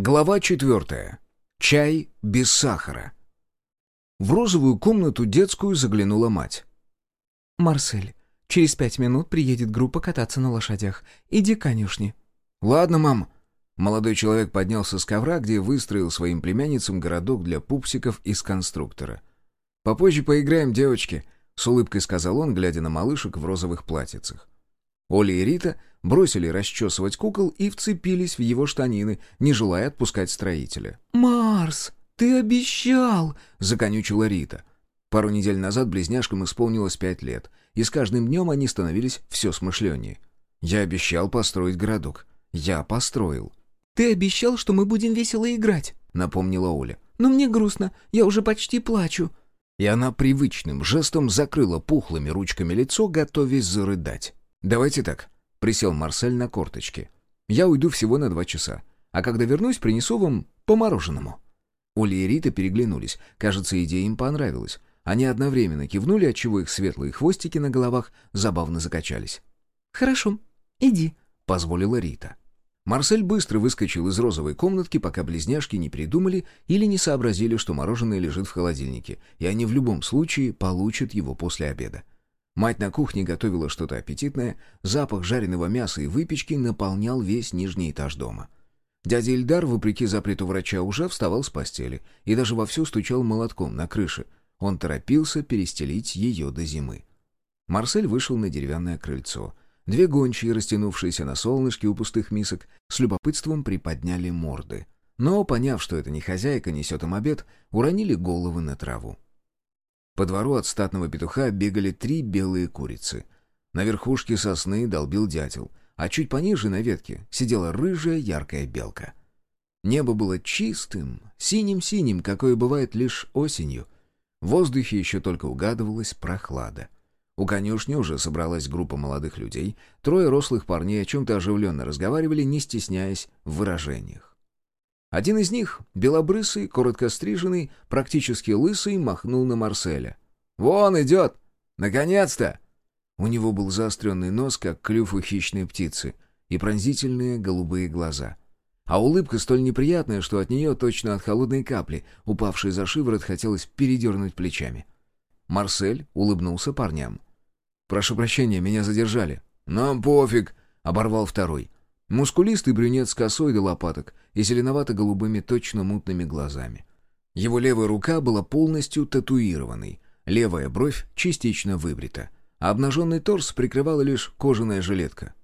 Глава четвертая. Чай без сахара. В розовую комнату детскую заглянула мать. «Марсель, через пять минут приедет группа кататься на лошадях. Иди к конюшне». «Ладно, мам». Молодой человек поднялся с ковра, где выстроил своим племянницам городок для пупсиков из конструктора. «Попозже поиграем, девочки», — с улыбкой сказал он, глядя на малышек в розовых платьицах. Оля и Рита бросили расчесывать кукол и вцепились в его штанины, не желая отпускать строителя. «Марс, ты обещал!» — законючила Рита. Пару недель назад близняшкам исполнилось пять лет, и с каждым днем они становились все смышленнее. «Я обещал построить городок. Я построил». «Ты обещал, что мы будем весело играть», — напомнила Оля. «Но мне грустно, я уже почти плачу». И она привычным жестом закрыла пухлыми ручками лицо, готовясь зарыдать. «Давайте так», — присел Марсель на корточки. «Я уйду всего на два часа, а когда вернусь, принесу вам по мороженому». Оля и Рита переглянулись. Кажется, идея им понравилась. Они одновременно кивнули, отчего их светлые хвостики на головах забавно закачались. «Хорошо, иди», — позволила Рита. Марсель быстро выскочил из розовой комнатки, пока близняшки не придумали или не сообразили, что мороженое лежит в холодильнике, и они в любом случае получат его после обеда. Мать на кухне готовила что-то аппетитное, запах жареного мяса и выпечки наполнял весь нижний этаж дома. Дядя Ильдар, вопреки запрету врача, уже вставал с постели и даже вовсю стучал молотком на крыше. Он торопился перестелить ее до зимы. Марсель вышел на деревянное крыльцо. Две гончие, растянувшиеся на солнышке у пустых мисок, с любопытством приподняли морды. Но, поняв, что это не хозяйка несет им обед, уронили головы на траву. По двору от статного петуха бегали три белые курицы. На верхушке сосны долбил дятел, а чуть пониже на ветке сидела рыжая яркая белка. Небо было чистым, синим-синим, какое бывает лишь осенью. В воздухе еще только угадывалась прохлада. У конюшни уже собралась группа молодых людей, трое рослых парней о чем-то оживленно разговаривали, не стесняясь в выражениях. Один из них, белобрысый, коротко стриженный, практически лысый, махнул на Марселя. «Вон идет! Наконец-то!» У него был заостренный нос, как клюв у хищной птицы, и пронзительные голубые глаза. А улыбка столь неприятная, что от нее, точно от холодной капли, упавшей за шиворот, хотелось передернуть плечами. Марсель улыбнулся парням. «Прошу прощения, меня задержали». «Нам пофиг», — оборвал второй. Мускулистый брюнет с косой до лопаток и зеленовато-голубыми точно мутными глазами. Его левая рука была полностью татуированной, левая бровь частично выбрита, а обнаженный торс прикрывала лишь кожаная жилетка.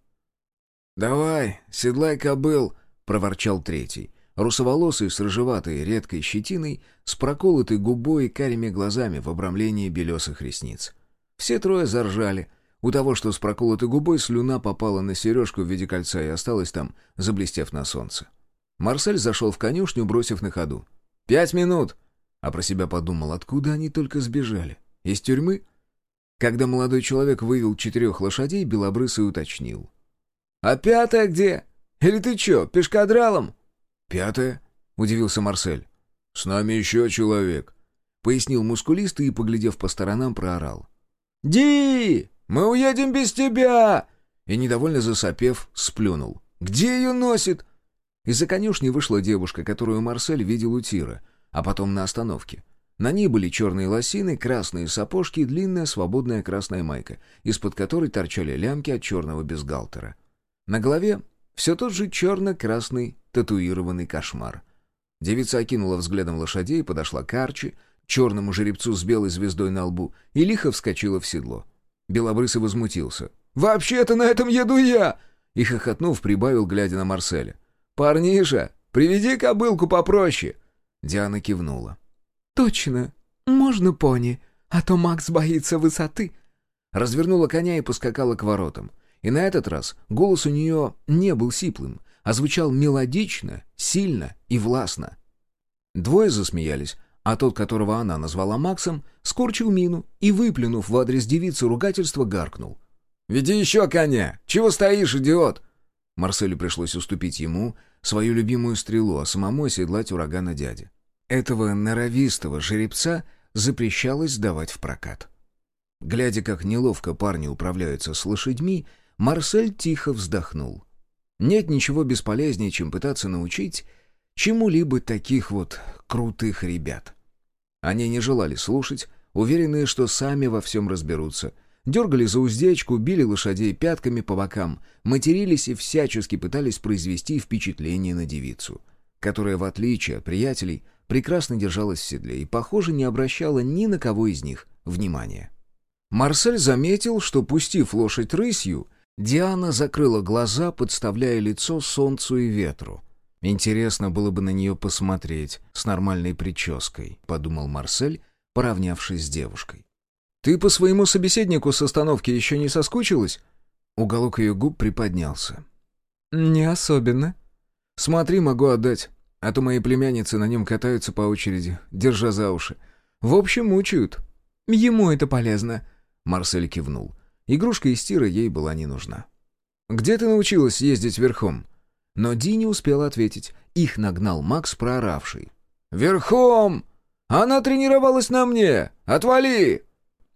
«Давай, седлай кобыл!» — проворчал третий. Русоволосый с рыжеватой редкой щетиной, с проколотой губой и карими глазами в обрамлении белесых ресниц. Все трое заржали — у того, что с проколотой губой, слюна попала на сережку в виде кольца и осталась там, заблестев на солнце. Марсель зашел в конюшню, бросив на ходу. «Пять минут!» А про себя подумал, откуда они только сбежали? Из тюрьмы? Когда молодой человек вывел четырех лошадей, Белобрысый уточнил. «А пятая где? Или ты чё, пешкадралом?» «Пятая?» — удивился Марсель. «С нами еще человек», — пояснил мускулистый и, поглядев по сторонам, проорал. «Ди! Мы уедем без тебя!» И, недовольно засопев, сплюнул. «Где ее носит?» Из-за конюшни вышла девушка, которую Марсель видел у тира, а потом на остановке. На ней были черные лосины, красные сапожки и длинная свободная красная майка, из-под которой торчали лямки от черного бюстгальтера. На голове все тот же черно-красный татуированный кошмар. Девица окинула взглядом лошадей, подошла к Арчи, черному жеребцу с белой звездой на лбу, и лихо вскочила в седло. Белобрысый возмутился. «Вообще-то на этом еду я!» И, хохотнув, прибавил, глядя на Марселя. «Парниша, приведи кобылку попроще!» Диана кивнула. «Точно, можно пони, а то Макс боится высоты». Развернула коня и поскакала к воротам. И на этот раз голос у нее не был сиплым, а звучал мелодично, сильно и властно. Двое засмеялись, а тот, которого она назвала Максом, скорчил мину и, выплюнув в адрес девицы ругательство, гаркнул. «Веди еще коня! Чего стоишь, идиот?» Марселю пришлось уступить ему свою любимую стрелу, а самому оседлать урагана дяди. Этого норовистого жеребца запрещалось сдавать в прокат. Глядя, как неловко парни управляются с лошадьми, Марсель тихо вздохнул. Нет ничего бесполезнее, чем пытаться научить чему-либо таких вот крутых ребят. Они не желали слушать, уверенные, что сами во всем разберутся. Дергали за уздечку, били лошадей пятками по бокам, матерились и всячески пытались произвести впечатление на девицу, которая, в отличие от приятелей, прекрасно держалась в седле и, похоже, не обращала ни на кого из них внимания. Марсель заметил, что, пустив лошадь рысью, Диана закрыла глаза, подставляя лицо солнцу и ветру. «Интересно было бы на нее посмотреть с нормальной прической», — подумал Марсель, поравнявшись с девушкой. «Ты по своему собеседнику с остановки еще не соскучилась?» Уголок ее губ приподнялся. «Не особенно». «Смотри, могу отдать, а то мои племянницы на нем катаются по очереди, держа за уши. В общем, мучают». «Ему это полезно», — Марсель кивнул. Игрушка из тира ей была не нужна. «Где ты научилась ездить верхом?» Но Ди не успел ответить. Их нагнал Макс, прооравший. «Верхом! Она тренировалась на мне! Отвали!»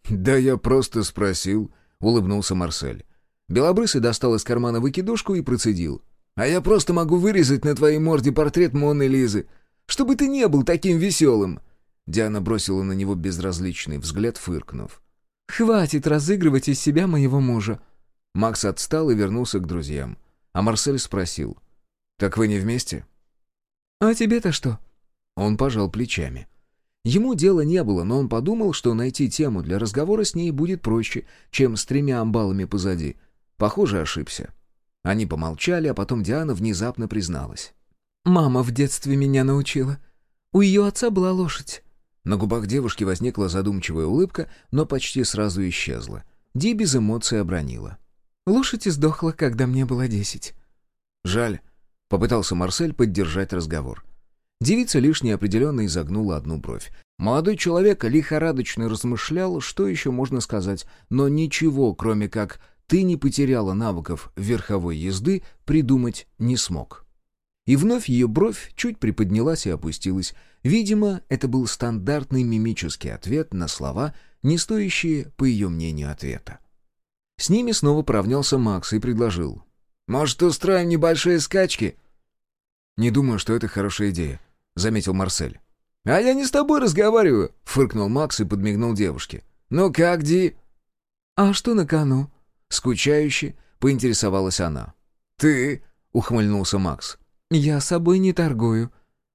«Да я просто спросил», — улыбнулся Марсель. Белобрысый достал из кармана выкидушку и процедил. «А я просто могу вырезать на твоей морде портрет Моны Лизы, чтобы ты не был таким веселым!» Диана бросила на него безразличный взгляд, фыркнув. «Хватит разыгрывать из себя моего мужа!» Макс отстал и вернулся к друзьям. А Марсель спросил. «Так вы не вместе?» «А тебе-то что?» Он пожал плечами. Ему дела не было, но он подумал, что найти тему для разговора с ней будет проще, чем с тремя амбалами позади. Похоже, ошибся. Они помолчали, а потом Диана внезапно призналась. «Мама в детстве меня научила. У ее отца была лошадь». На губах девушки возникла задумчивая улыбка, но почти сразу исчезла. Ди без эмоций обронила. «Лошадь издохла, когда мне было десять». «Жаль. Попытался Марсель поддержать разговор. Девица лишь неопределенно изогнула одну бровь. Молодой человек лихорадочно размышлял, что еще можно сказать, но ничего, кроме как «ты не потеряла навыков верховой езды», придумать не смог. И вновь ее бровь чуть приподнялась и опустилась. Видимо, это был стандартный мимический ответ на слова, не стоящие, по ее мнению, ответа. С ними снова поравнялся Макс и предложил. Может, устроим небольшие скачки?» «Не думаю, что это хорошая идея», — заметил Марсель. «А я не с тобой разговариваю», — фыркнул Макс и подмигнул девушке. «Ну как, Ди?» «А что на кону?» — скучающе поинтересовалась она. «Ты?» — ухмыльнулся Макс. «Я собой не торгую».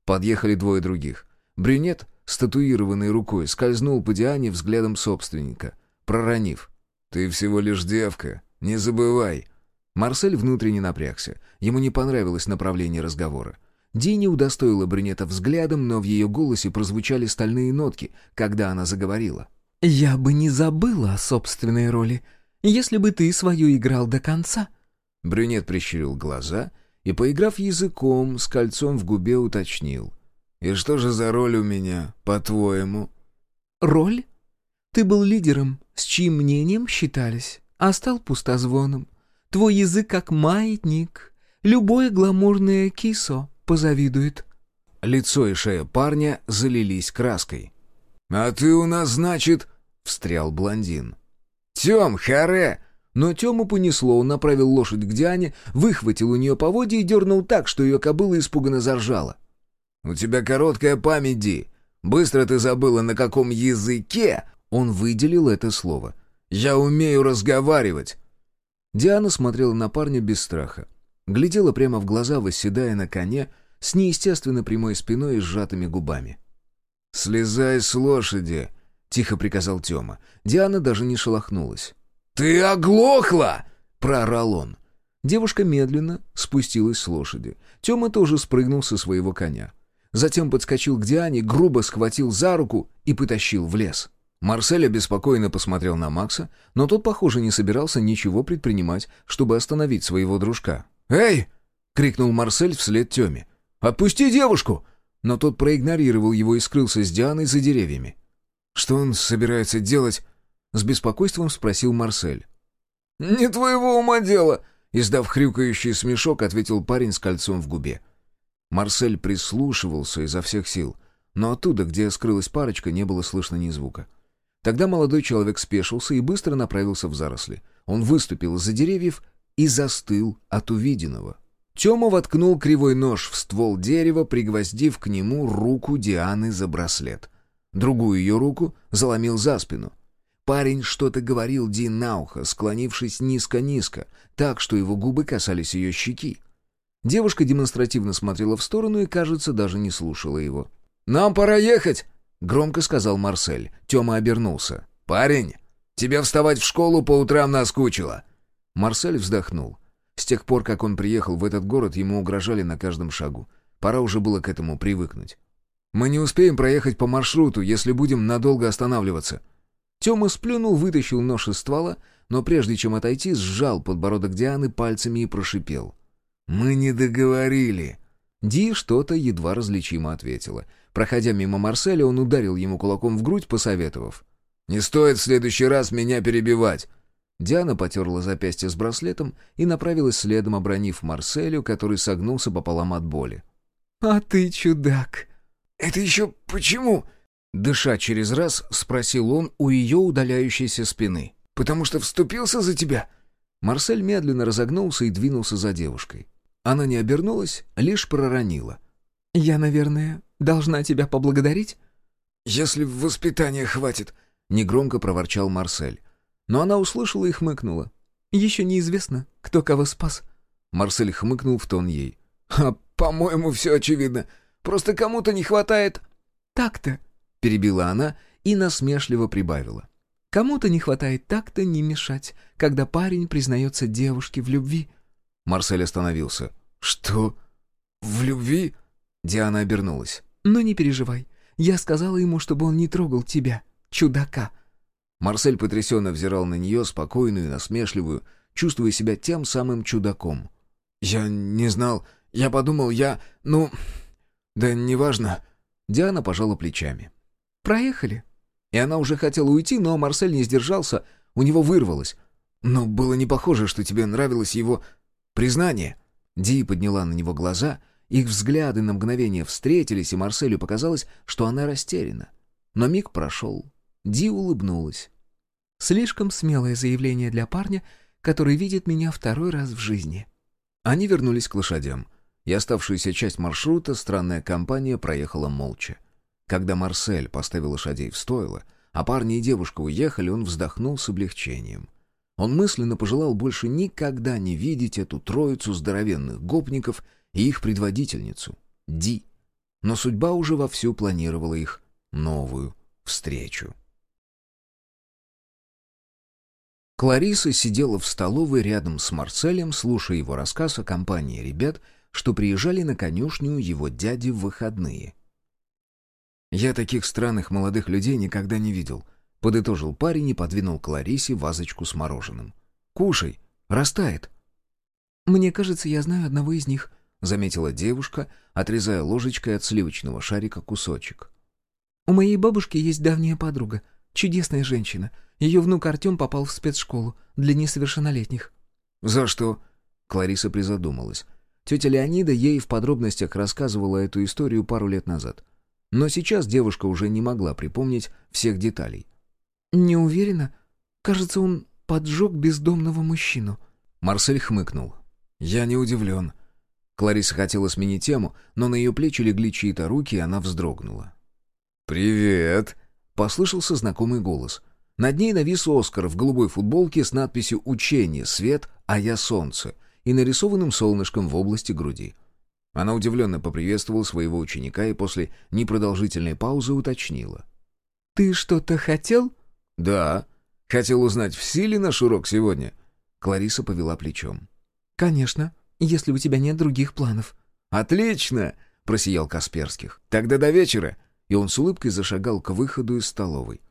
Подъехали двое других. Брюнет, статуированной рукой, скользнул по Диане взглядом собственника, проронив. «Ты всего лишь девка, не забывай». Марсель внутренне напрягся. Ему не понравилось направление разговора. Дини удостоила брюнета взглядом, но в ее голосе прозвучали стальные нотки, когда она заговорила. «Я бы не забыла о собственной роли, если бы ты свою играл до конца». Брюнет прищурил глаза и, поиграв языком, с кольцом в губе уточнил. «И что же за роль у меня, по-твоему?» «Роль? Ты был лидером, с чьим мнением считались, а стал пустозвоном. Твой язык как маятник. Любое гламурное кисо позавидует». Лицо и шея парня залились краской. «А ты у нас, значит...» — встрял блондин. «Тем, харе!» Но Тему понесло, он направил лошадь к Диане, выхватил у нее поводья и дернул так, что ее кобыла испуганно заржала. «У тебя короткая память, Ди. Быстро ты забыла, на каком языке...» Он выделил это слово. «Я умею разговаривать. Диана смотрела на парня без страха. Глядела прямо в глаза, восседая на коне, с неестественно прямой спиной и сжатыми губами. «Слезай с лошади!» — тихо приказал Тёма. Диана даже не шелохнулась. «Ты оглохла!» — проорал он. Девушка медленно спустилась с лошади. Тёма тоже спрыгнул со своего коня. Затем подскочил к Диане, грубо схватил за руку и потащил в лес. Марсель обеспокоенно посмотрел на Макса, но тот, похоже, не собирался ничего предпринимать, чтобы остановить своего дружка. «Эй!» — крикнул Марсель вслед Теме. «Отпусти девушку!» Но тот проигнорировал его и скрылся с Дианой за деревьями. «Что он собирается делать?» — с беспокойством спросил Марсель. «Не твоего ума дело!» — издав хрюкающий смешок, ответил парень с кольцом в губе. Марсель прислушивался изо всех сил, но оттуда, где скрылась парочка, не было слышно ни звука. Тогда молодой человек спешился и быстро направился в заросли. Он выступил из-за деревьев и застыл от увиденного. Тёма воткнул кривой нож в ствол дерева, пригвоздив к нему руку Дианы за браслет. Другую ее руку заломил за спину. Парень что-то говорил Ди на ухо, склонившись низко-низко, так, что его губы касались ее щеки. Девушка демонстративно смотрела в сторону и, кажется, даже не слушала его. «Нам пора ехать!» — громко сказал Марсель. Тёма обернулся. «Парень, тебе вставать в школу по утрам наскучило!» Марсель вздохнул. С тех пор, как он приехал в этот город, ему угрожали на каждом шагу. Пора уже было к этому привыкнуть. «Мы не успеем проехать по маршруту, если будем надолго останавливаться». Тёма сплюнул, вытащил нож из ствола, но прежде чем отойти, сжал подбородок Дианы пальцами и прошипел. «Мы не договорили». Ди что-то едва различимо ответила. Проходя мимо Марселя, он ударил ему кулаком в грудь, посоветовав. «Не стоит в следующий раз меня перебивать. Диана потерла запястье с браслетом и направилась следом, обронив Марселю, который согнулся пополам от боли. «А ты чудак!» «Это еще почему?» Дыша через раз, спросил он у ее удаляющейся спины. «Потому что вступился за тебя?» Марсель медленно разогнулся и двинулся за девушкой. Она не обернулась, лишь проронила. «Я, наверное, должна тебя поблагодарить?» «Если воспитания хватит», — негромко проворчал Марсель. Но она услышала и хмыкнула. «Еще неизвестно, кто кого спас». Марсель хмыкнул в тон ей. «А, по-моему, все очевидно. Просто кому-то не хватает...» «Так-то», — перебила она и насмешливо прибавила. «Кому-то не хватает так-то не мешать, когда парень признается девушке в любви». Марсель остановился. «Что? В любви?» Диана обернулась. «Но не переживай. Я сказала ему, чтобы он не трогал тебя, чудака. Марсель потрясенно взирал на нее, спокойную насмешливую, чувствуя себя тем самым чудаком. «Я не знал. Я подумал, я... Ну... Да неважно». Диана пожала плечами. «Проехали». И она уже хотела уйти, но Марсель не сдержался, у него вырвалось. «Но было не похоже, что тебе нравилось его признание». Ди подняла на него глаза, их взгляды на мгновение встретились, и Марселю показалось, что она растеряна. Но миг прошел. Ди улыбнулась. Слишком смелое заявление для парня, который видит меня второй раз в жизни. Они вернулись к лошадям, и оставшуюся часть маршрута странная компания проехала молча. Когда Марсель поставил лошадей в стойло, а парни и девушка уехали, он вздохнул с облегчением. Он мысленно пожелал больше никогда не видеть эту троицу здоровенных гопников и их предводительницу, Ди. Но судьба уже вовсю планировала их новую встречу. Клариса сидела в столовой рядом с Марселем, слушая его рассказ о компании ребят, что приезжали на конюшню его дяди в выходные. «Я таких странных молодых людей никогда не видел», — подытожил парень и подвинул Кларисе вазочку с мороженым. «Кушай, растает». «Мне кажется, я знаю одного из них», — заметила девушка, отрезая ложечкой от сливочного шарика кусочек. «У моей бабушки есть давняя подруга, чудесная женщина. Ее внук Артем попал в спецшколу для несовершеннолетних». «За что?» Клариса призадумалась. Тетя Леонида ей в подробностях рассказывала эту историю пару лет назад. Но сейчас девушка уже не могла припомнить всех деталей. «Не уверена. Кажется, он поджег бездомного мужчину». Марсель хмыкнул. «Я не удивлен». Клариса хотела сменить тему, но на ее плечи легли чьи-то руки, и она вздрогнула. «Привет!» — послышался знакомый голос — над ней навис Оскар в голубой футболке с надписью «Учение, свет, а я солнце» и нарисованным солнышком в области груди. Она удивленно поприветствовала своего ученика и после непродолжительной паузы уточнила. «Ты что-то хотел?» «Да. Хотел узнать, в силе наш урок сегодня?» Клариса повела плечом. «Конечно, если у тебя нет других планов». «Отлично!» — просиял Касперских. «Тогда до вечера!» И он с улыбкой зашагал к выходу из столовой.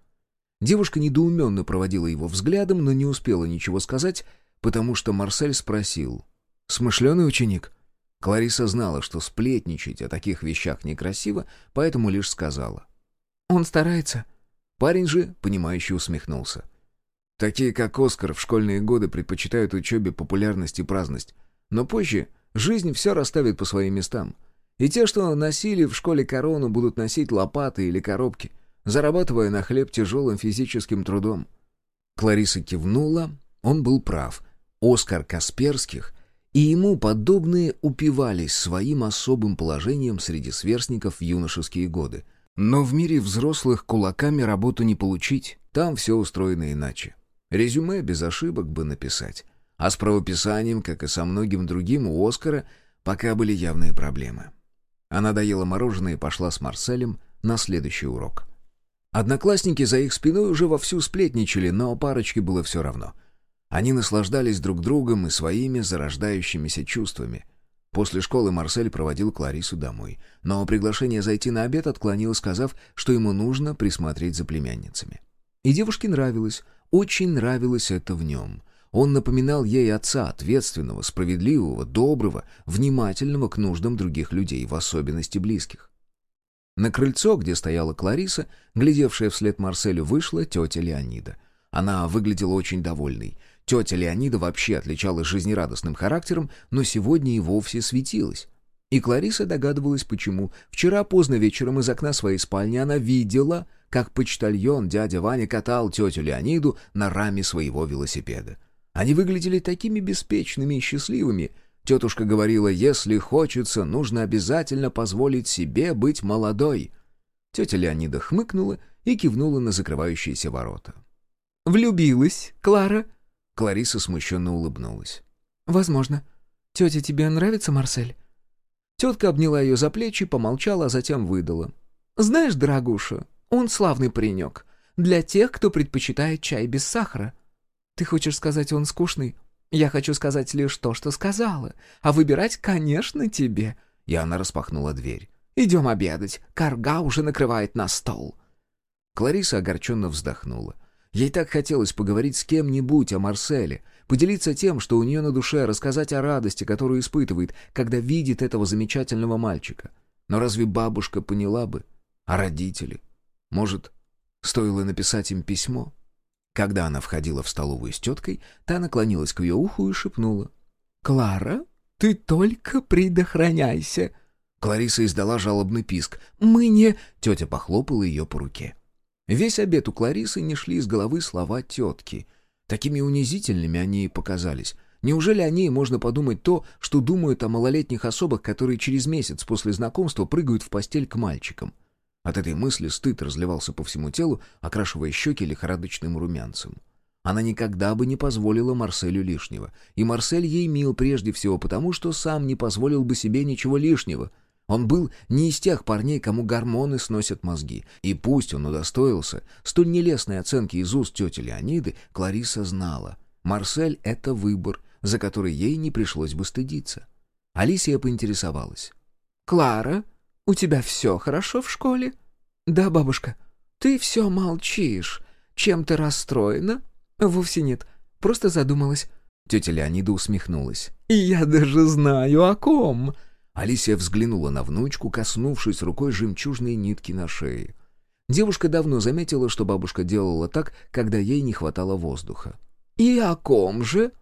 Девушка недоуменно проводила его взглядом, но не успела ничего сказать, потому что Марсель спросил. «Смышленый ученик?» Клариса знала, что сплетничать о таких вещах некрасиво, поэтому лишь сказала. «Он старается». Парень же, понимающе усмехнулся. Такие, как Оскар, в школьные годы предпочитают учебе популярность и праздность. Но позже жизнь все расставит по своим местам. И те, что носили в школе корону, будут носить лопаты или коробки — зарабатывая на хлеб тяжелым физическим трудом. Клариса кивнула, он был прав. Оскар Касперских И ему подобные упивались своим особым положением среди сверстников в юношеские годы. Но в мире взрослых кулаками работу не получить, там все устроено иначе. Резюме без ошибок бы написать. А с правописанием, как и со многим другим, у Оскара пока были явные проблемы. Она доела мороженое и пошла с Марселем на следующий урок. Одноклассники за их спиной уже вовсю сплетничали, но парочке было все равно. Они наслаждались друг другом и своими зарождающимися чувствами. После школы Марсель проводил Кларису домой, но приглашение зайти на обед отклонил, сказав, что ему нужно присмотреть за племянницами. И девушке нравилось, очень нравилось это в нем. Он напоминал ей отца, ответственного, справедливого, доброго, внимательного к нуждам других людей, в особенности близких. На крыльцо, где стояла Клариса, глядевшая вслед Марселю, вышла тетя Леонида. Она выглядела очень довольной. Тетя Леонида вообще отличалась жизнерадостным характером, но сегодня и вовсе светилась. И Клариса догадывалась, почему. Вчера поздно вечером из окна своей спальни она видела, как почтальон дядя Ваня катал тетю Леониду на раме своего велосипеда. Они выглядели такими беспечными и счастливыми, Тетушка говорила, если хочется, нужно обязательно позволить себе быть молодой. Тетя Леонида хмыкнула и кивнула на закрывающиеся ворота. «Влюбилась, Клара?» Клариса смущенно улыбнулась. «Возможно. Тетя, тебе нравится Марсель?» Тетка обняла ее за плечи, помолчала, а затем выдала. «Знаешь, дорогуша, он славный паренек. Для тех, кто предпочитает чай без сахара. Ты хочешь сказать, он скучный?» Я хочу сказать лишь то, что сказала, а выбирать, конечно, тебе». И она распахнула дверь. «Идем обедать, карга уже накрывает на стол». Клариса огорченно вздохнула. Ей так хотелось поговорить с кем-нибудь о Марселе, поделиться тем, что у нее на душе, рассказать о радости, которую испытывает, когда видит этого замечательного мальчика. Но разве бабушка поняла бы? А родители? Может, стоило написать им письмо? Когда она входила в столовую с теткой, та наклонилась к ее уху и шепнула. «Клара, ты только предохраняйся!» Клариса издала жалобный писк. «Мы не...» Тетя похлопала ее по руке. Весь обед у Кларисы не шли из головы слова тетки. Такими унизительными они и показались. Неужели о ней можно подумать то, что думают о малолетних особах, которые через месяц после знакомства прыгают в постель к мальчикам? От этой мысли стыд разливался по всему телу, окрашивая щеки лихорадочным румянцем. Она никогда бы не позволила Марселю лишнего. И Марсель ей мил прежде всего потому, что сам не позволил бы себе ничего лишнего. Он был не из тех парней, кому гормоны сносят мозги. И пусть он удостоился столь нелестной оценки из уст тети Леониды, Клариса знала. Марсель — это выбор, за который ей не пришлось бы стыдиться. Алисия поинтересовалась. «Клара, у тебя все хорошо в школе?» «Да, бабушка». «Ты все молчишь. Чем ты расстроена?» «Вовсе нет. Просто задумалась». Тетя Леонида усмехнулась. «И я даже знаю, о ком!» Алисия взглянула на внучку, коснувшись рукой жемчужной нитки на шее. Девушка давно заметила, что бабушка делала так, когда ей не хватало воздуха. «И о ком же?»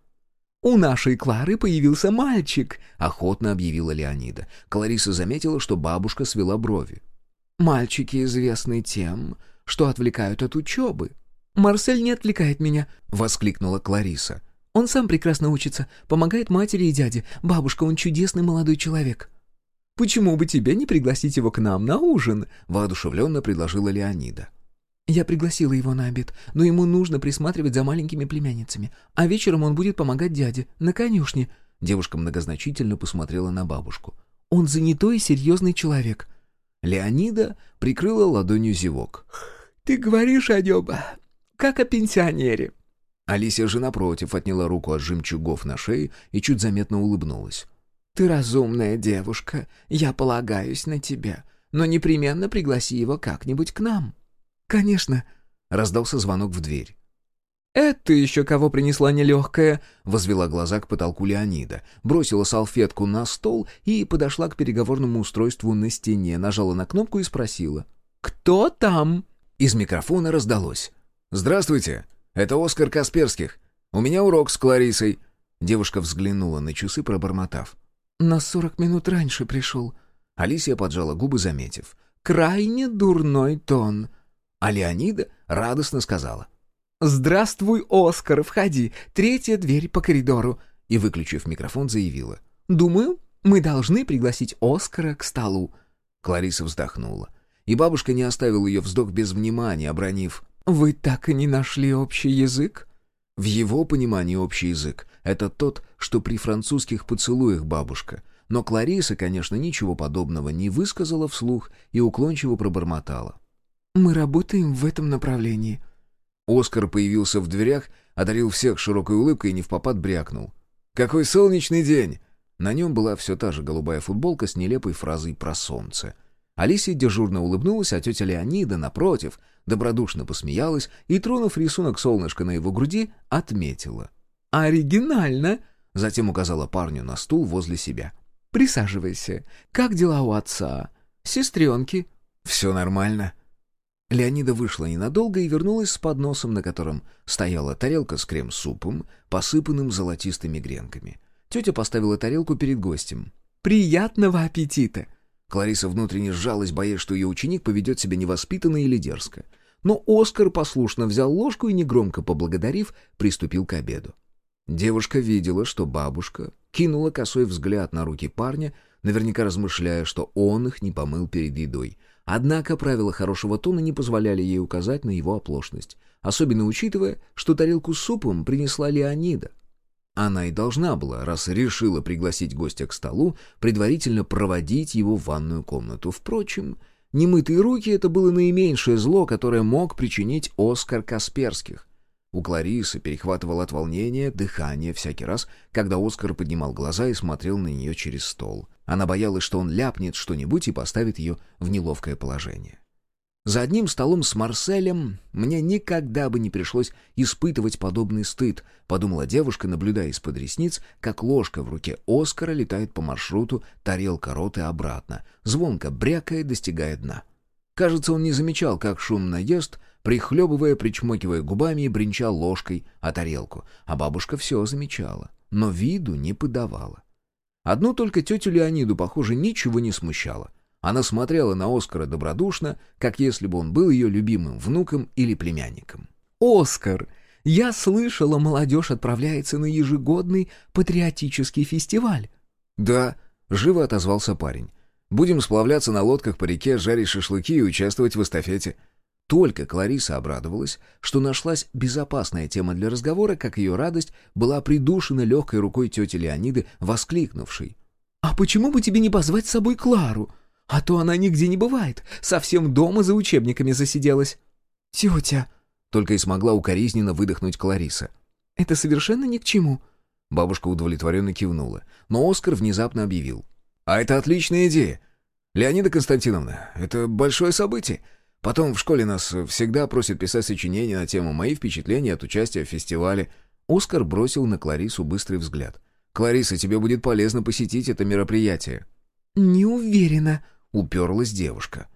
«У нашей Клары появился мальчик», — охотно объявила Леонида. Клариса заметила, что бабушка свела брови. «Мальчики известны тем, что отвлекают от учебы». «Марсель не отвлекает меня», — воскликнула Клариса. «Он сам прекрасно учится, помогает матери и дяде. Бабушка, он чудесный молодой человек». «Почему бы тебе не пригласить его к нам на ужин?» — воодушевленно предложила Леонида. Я пригласила его на обед, но ему нужно присматривать за маленькими племянницами, а вечером он будет помогать дяде, на конюшне». Девушка многозначительно посмотрела на бабушку. «Он занятой и серьезный человек». Леонида прикрыла ладонью зевок. «Ты говоришь о нем, как о пенсионере». Алисия же, напротив, отняла руку от жемчугов на шее и чуть заметно улыбнулась. «Ты разумная девушка, я полагаюсь на тебя, но непременно пригласи его как-нибудь к нам». «Конечно!» — раздался звонок в дверь. «Это еще кого принесла нелегкая?» — возвела глаза к потолку Леонида, бросила салфетку на стол и подошла к переговорному устройству на стене, нажала на кнопку и спросила. «Кто там?» Из микрофона раздалось. «Здравствуйте, это Оскар Касперских. У меня урок с Кларисой». Девушка взглянула на часы, пробормотав. «На сорок минут раньше пришел». Алисия поджала губы, заметив. «Крайне дурной тон». А Леонида радостно сказала. «Здравствуй, Оскар, входи, третья дверь по коридору». и, выключив микрофон, заявила. «Думаю, мы должны пригласить Оскара к столу». Клариса вздохнула. И бабушка не оставила ее вздох без внимания, обронив. «Вы так и не нашли общий язык?» В его понимании общий язык — это тот, что при французских поцелуях бабушка. Но Клариса, конечно, ничего подобного не высказала вслух и уклончиво пробормотала. «Мы работаем в этом направлении». Оскар появился в дверях, одарил всех широкой улыбкой и не в попад брякнул. «Какой солнечный день!» На нем была все та же голубая футболка с нелепой фразой про солнце. Алисия дежурно улыбнулась, а тетя Леонида, напротив, добродушно посмеялась и, тронув рисунок солнышка на его груди, отметила. «Оригинально!» Затем указала парню на стул возле себя. «Присаживайся. Как дела у отца? Сестренки?» «Все нормально». Леонида вышла ненадолго и вернулась с подносом, на котором стояла тарелка с крем-супом, посыпанным золотистыми гренками. Тетя поставила тарелку перед гостем. «Приятного аппетита!» Клариса внутренне сжалась, боясь, что ее ученик поведет себя невоспитанно или дерзко. Но Оскар послушно взял ложку и, негромко поблагодарив, приступил к обеду. Девушка видела, что бабушка кинула косой взгляд на руки парня, наверняка размышляя, что он их не помыл перед едой. Однако правила хорошего тона не позволяли ей указать на его оплошность, особенно учитывая, что тарелку с супом принесла Леонида, она и должна была, раз решила пригласить гостя к столу, предварительно проводить его в ванную комнату. Впрочем, немытые руки — это было наименьшее зло, которое мог причинить Оскар Касперских. У Кларисы перехватывало от волнения дыхание всякий раз, когда Оскар поднимал глаза и смотрел на нее через стол. Она боялась, что он ляпнет что-нибудь и поставит ее в неловкое положение. За одним столом с Марселем мне никогда бы не пришлось испытывать подобный стыд, подумала девушка, наблюдая из-под ресниц, как ложка в руке Оскара летает по маршруту, тарелка рот и обратно, звонко брякая, достигая дна. Кажется, он не замечал, как шумно ест, прихлебывая, причмокивая губами и бренчал ложкой о тарелку, а бабушка все замечала, но виду не подавала. Одну только тетю Леониду, похоже, ничего не смущало — она смотрела на Оскара добродушно, как если бы он был ее любимым внуком или племянником. «Оскар, я слышала, молодежь отправляется на ежегодный патриотический фестиваль». «Да», — живо отозвался парень. «Будем сплавляться на лодках по реке, жарить шашлыки и участвовать в эстафете». Только Клариса обрадовалась, что нашлась безопасная тема для разговора, как ее радость была придушена легкой рукой тети Леониды, воскликнувшей. «А почему бы тебе не позвать с собой Клару? А то она нигде не бывает, совсем дома за учебниками засиделась. «Тетя!» — только и смогла укоризненно выдохнуть Клариса. «Это совершенно ни к чему». Бабушка удовлетворенно кивнула, но Оскар внезапно объявил. «А это отличная идея. Леонида Константиновна, это большое событие. Потом в школе нас всегда просят писать сочинения на тему «Мои впечатления от участия в фестивале». Оскар бросил на Кларису быстрый взгляд. «Клариса, тебе будет полезно посетить это мероприятие». «Не уверена», — уперлась девушка.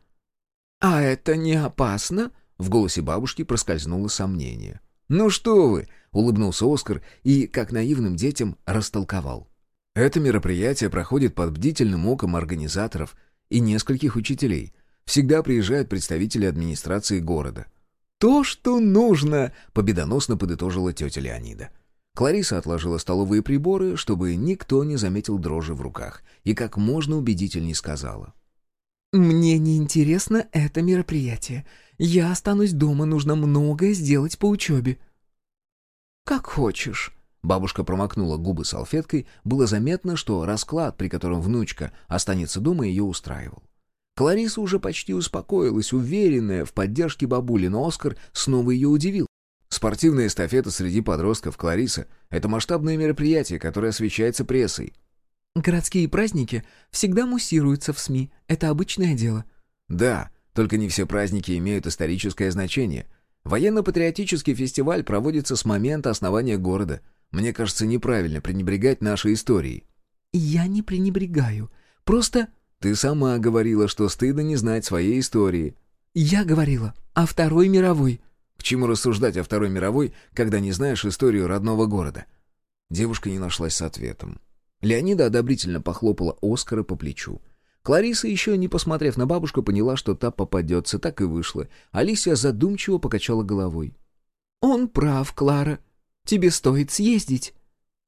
«А это не опасно?» — в голосе бабушки проскользнуло сомнение. «Ну что вы!» — улыбнулся Оскар и, как наивным детям, растолковал. «Это мероприятие проходит под бдительным оком организаторов и нескольких учителей. Всегда приезжают представители администрации города». «То, что нужно!» — победоносно подытожила тетя Леонида. Клариса отложила столовые приборы, чтобы никто не заметил дрожи в руках, и как можно убедительней сказала. «Мне не интересно это мероприятие. Я останусь дома, нужно многое сделать по учебе». «Как хочешь». Бабушка промокнула губы салфеткой, было заметно, что расклад, при котором внучка останется дома, ее устраивал. Клариса уже почти успокоилась, уверенная в поддержке бабули, но Оскар снова ее удивил. Спортивная эстафета среди подростков Клариса — это масштабное мероприятие, которое освещается прессой. Городские праздники всегда муссируются в СМИ. Это обычное дело. Да, только не все праздники имеют историческое значение. Военно-патриотический фестиваль проводится с момента основания города. Мне кажется, неправильно пренебрегать нашей историей. Я не пренебрегаю. Просто... Ты сама говорила, что стыдно не знать своей истории. Я говорила о Второй мировой. К чему рассуждать о Второй мировой, когда не знаешь историю родного города? Девушка не нашлась с ответом. Леонида одобрительно похлопала Оскара по плечу. Клариса, еще не посмотрев на бабушку, поняла, что та попадется, так и вышла. Алисия задумчиво покачала головой. «Он прав, Клара. Тебе стоит съездить».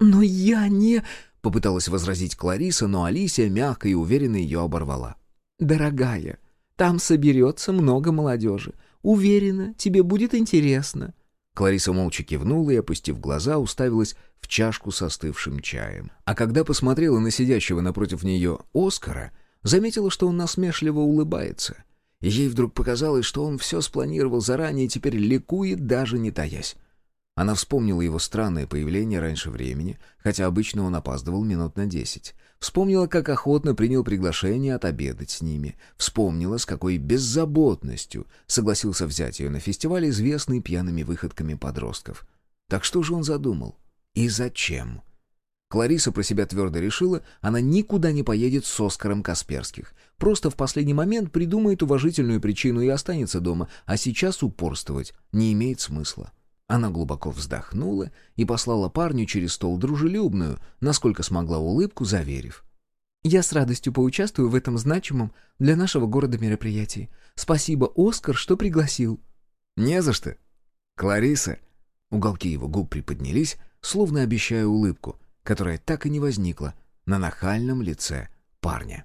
«Но я не...» — попыталась возразить Клариса, но Алисия мягко и уверенно ее оборвала. «Дорогая, там соберется много молодежи. Уверена, тебе будет интересно». Клариса молча кивнула и, опустив глаза, уставилась в чашку с остывшим чаем. А когда посмотрела на сидящего напротив нее Оскара, заметила, что он насмешливо улыбается. Ей вдруг показалось, что он все спланировал заранее и теперь ликует, даже не таясь. Она вспомнила его странное появление раньше времени, хотя обычно он опаздывал минут на десять. Вспомнила, как охотно принял приглашение отобедать с ними. Вспомнила, с какой беззаботностью согласился взять ее на фестиваль, известный пьяными выходками подростков. Так что же он задумал? И зачем? Клариса про себя твердо решила, она никуда не поедет с Оскаром Касперских. Просто в последний момент придумает уважительную причину и останется дома, а сейчас упорствовать не имеет смысла. Она глубоко вздохнула и послала парню через стол дружелюбную, насколько смогла улыбку, заверив. «Я с радостью поучаствую в этом значимом для нашего города мероприятии. Спасибо, Оскар, что пригласил». «Не за что. Клариса». Уголки его губ приподнялись, словно обещая улыбку, которая так и не возникла на нахальном лице парня.